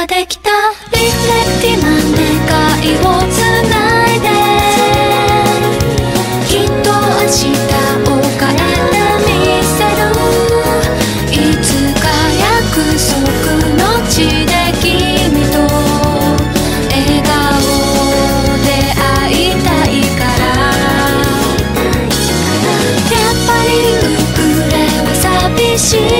ができたリフレクティブな願いをつないできっと明日を変えてみせる。いつか約束の地で君と笑顔で会いたいからやっぱりウクレは寂しい